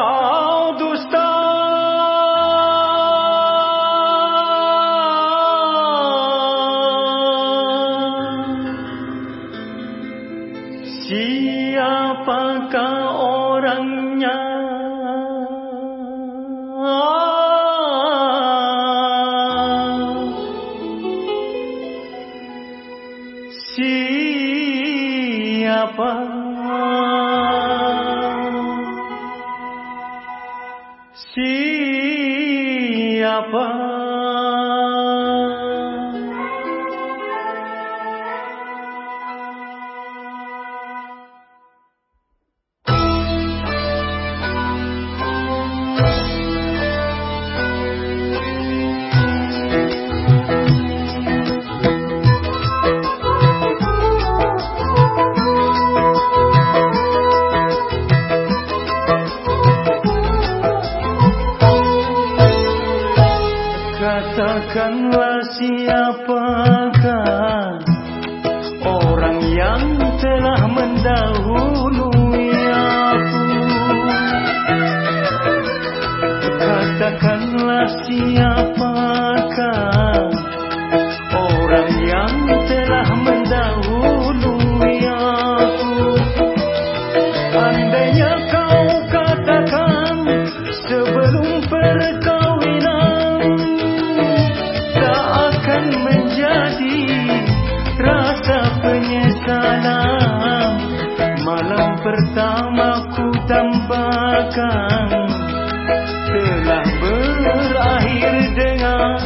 kau dusta Siapakah orangnya? Siapa? Siapa Katakanlah siapakah Orang yang telah mendahului aku? Katakanlah siapakah pertama ku tambahkan Telah berakhir dengan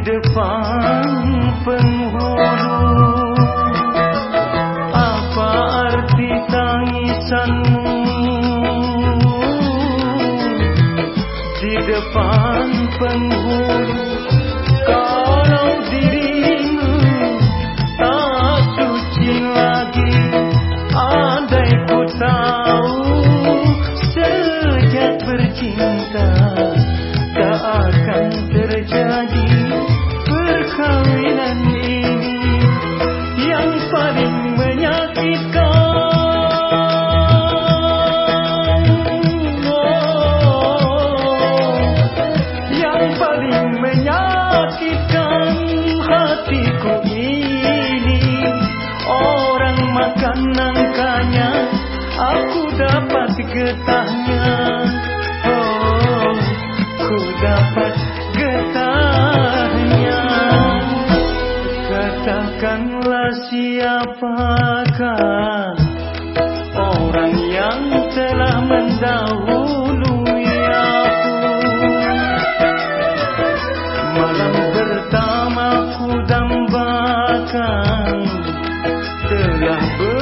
depan penghulu? Apa arti tangisanmu di depan penghulu? Kalau dirimu getahnya. Oh ku dapat getahnya. Katakanlah siapakah orang yang telah mendahului aku? Malam pertama ku dambakan Telah berakhir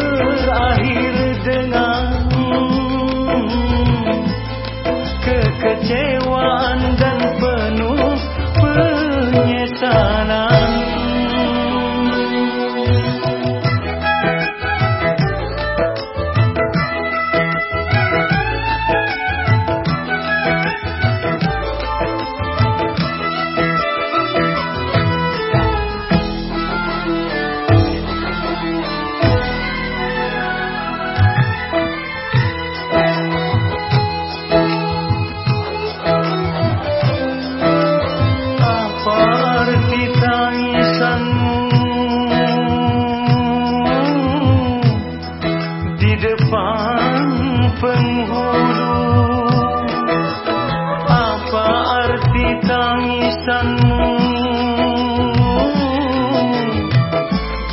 penghulu? Apa arti tangisanmu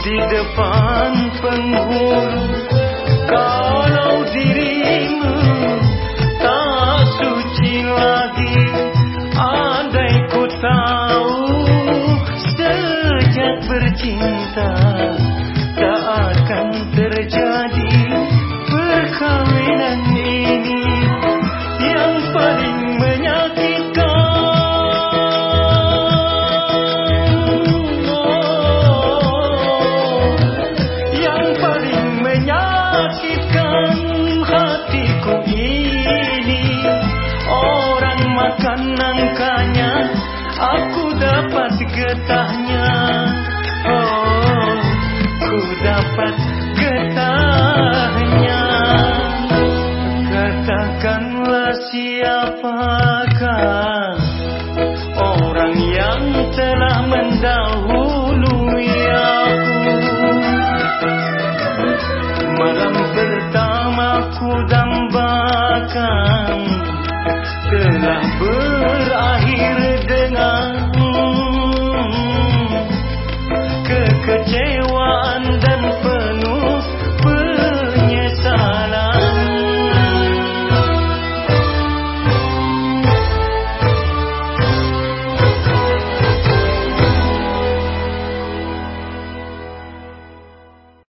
di depan penghulu? Getahnya. Oh ku dapat getahnya. Katakanlah siapakah Orang yang telah mendahului aku? Malam pertama ku dambakan